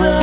yang